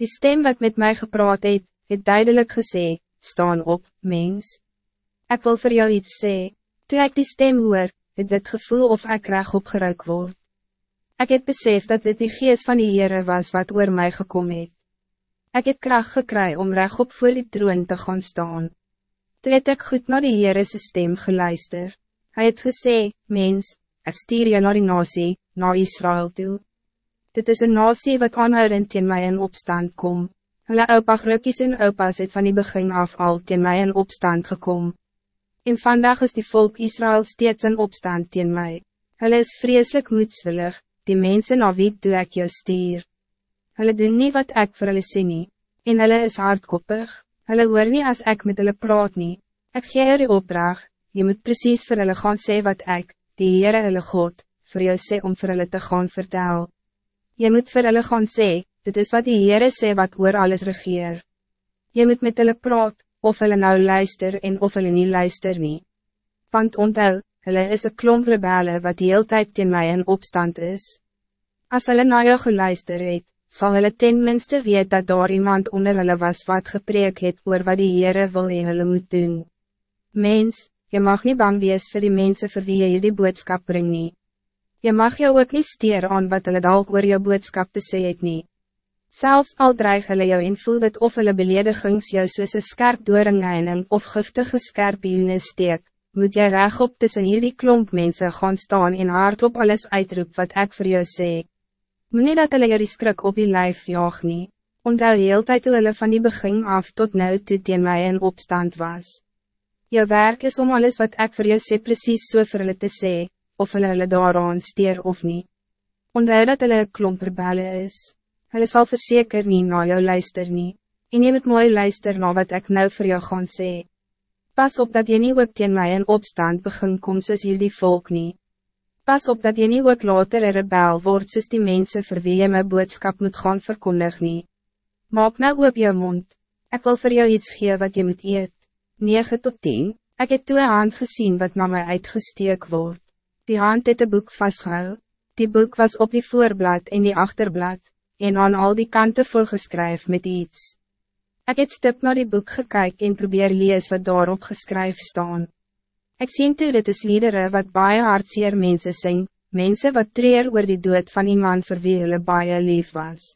Die stem wat met mij gepraat het, het duidelijk gesê, staan op, mens. Ik wil voor jou iets zeggen. Toen ik die stem hoor, het dit gevoel of ik reg opgeruik word. Ik heb besef dat dit die geest van die Heere was wat oor mij gekomen het. Ik heb kracht gekry om reg op voor die troon te gaan staan. Toen het ik goed naar die Heere stem geluister. Hij het gesê, mens, ik stuur je naar die nasie, naar Israël toe. Dit is een nasie wat aanhoudend teen mij in opstand kom. Hulle opa grukkies en opa's het van die begin af al teen mij in opstand gekom. En vandaag is die volk Israël steeds in opstand teen mij. Hulle is vreselijk moedswillig, die mensen na wie toe ek jou stuur. Hulle doen nie wat ek vir hulle sê nie, en hulle is hardkoppig, hulle hoor nie as ek met hulle praat nie. Ek gee jou die opdracht, je moet precies vir hulle gaan sê wat ek, die Heere hulle God, vir jou sê om vir hulle te gaan vertel. Je moet vir hulle gaan sê, dit is wat die Heere sê wat oor alles regeer. Je moet met hulle praat, of hulle nou luister en of hulle nie luister nie. Want onthou, hulle is een klomp rebelle wat die hele tijd teen my in opstand is. Als hulle na jou geluister het, sal hulle ten minste weet dat daar iemand onder hulle was wat gepreek het oor wat die Heere wil en hulle moet doen. Mens, je mag niet bang wees voor die mensen vir wie jy die boodskap bring nie. Je mag jou ook niet stier aan wat hulle dalk oor jou boodskap te sê het nie. Zelfs al dreig hulle jou en voel dit of hulle beledigings jou soos een skerp dooringeining of giftige skerpioene steek, moet jy reg op tussen hierdie klomp mense gaan staan en hardop alles uitroep wat ik voor jou sê. Moet nie dat hulle jou die skrik op die lijf jaag nie, onthou heel tyd hoe hulle van die begin af tot nou toe teen my in opstand was. Jou werk is om alles wat ik voor jou sê precies so vir hulle te sê, of hulle hulle daaraan steer of niet. Onthou dat hulle een klomp rebelle is. Hulle sal verseker nie na jou luister nie, en jy moet mooi luister na wat ik nou voor jou gaan sê. Pas op dat jy nie ook teen my in opstand begin kom soos die volk nie. Pas op dat jy nie ook later een rebel word soos die mense vir wie jy my boodskap moet gaan verkondig nie. Maak nou op jou mond, ik wil voor jou iets gee wat je moet eet. 9 tot 10, ik heb toe een hand gezien wat naar mij uitgesteek wordt. Die hand het een boek vastgehou, die boek was op die voorblad en die achterblad en aan al die kanten volgeskryf met iets. Ik het stip naar die boek gekyk en probeer lees wat daarop geskryf staan. Ik zie toe dit is liedere wat baie hartseer mense sing, mense wat treer oor die dood van iemand vir wie hulle baie lief was.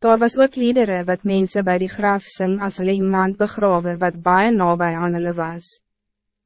Daar was ook liedere wat mense bij die graf sing as hulle iemand begrawe wat baie nabij aan hulle was.